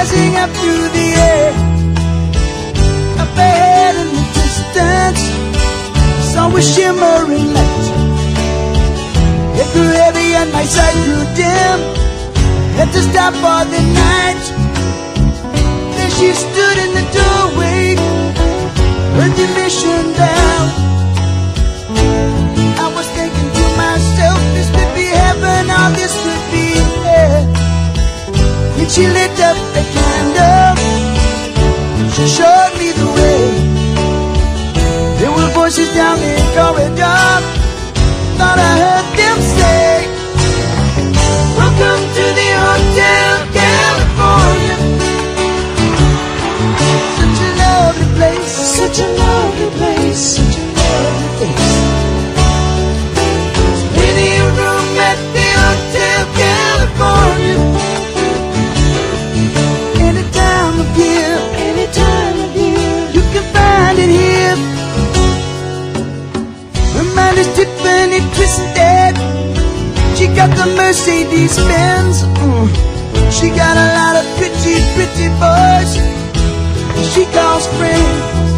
rising up through the air. Up ahead in the distance, saw a shimmering light. It grew heavy and my sight grew dim. Had to stop for the night. There she stood in the doorway, her mission down. I was thinking to myself, this could be heaven or this could be hell. When she lit up the she Mercedes Benz. Mm. She got a lot of pretty, pretty boys. She calls friends.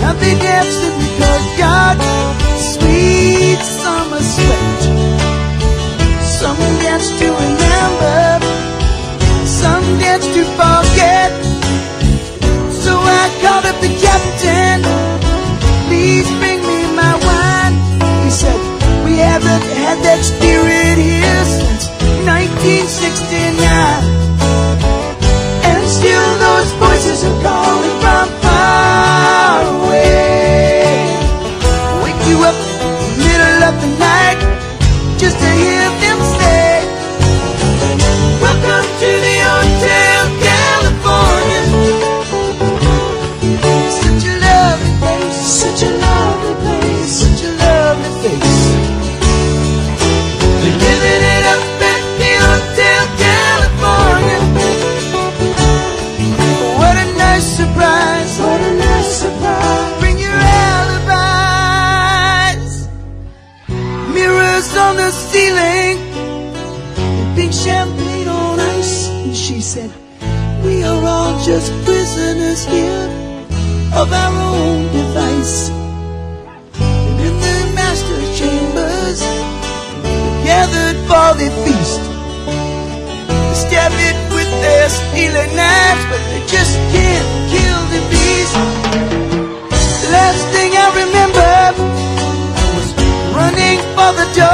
Now they dance the courtyard. Sweet Mirrors on the ceiling, big champagne on ice. And she said, We are all just prisoners here of our own device. And in the master chambers, gathered for the feast. They stab it with their stealing knives, but they just can't kill the beast. Last thing I remember I was running for the door.